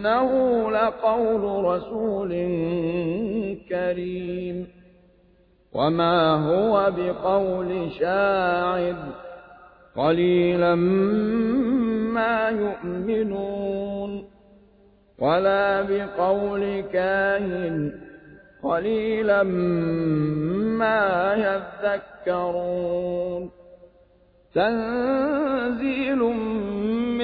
إنه لقول رسول كريم. وما هو بقول شاعر. قليلا ما يؤمنون. ولا بقول كاهن. قليلا ما يذكرون. تنزيل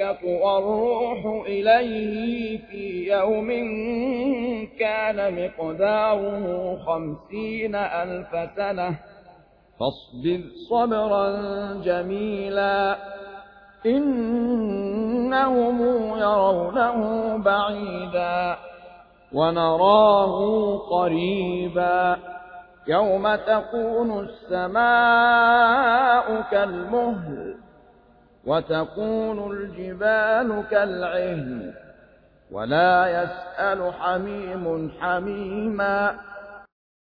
والروح إليه في يوم كان مقداره خمسين ألف سنة. فاصبر صبرا جميلا. إنهم يرونه بعيدا. ونراه قريبا. يوم تكون السماء كالمهل. وتكون الجبال كالعهن ولا يسأل حميم حميما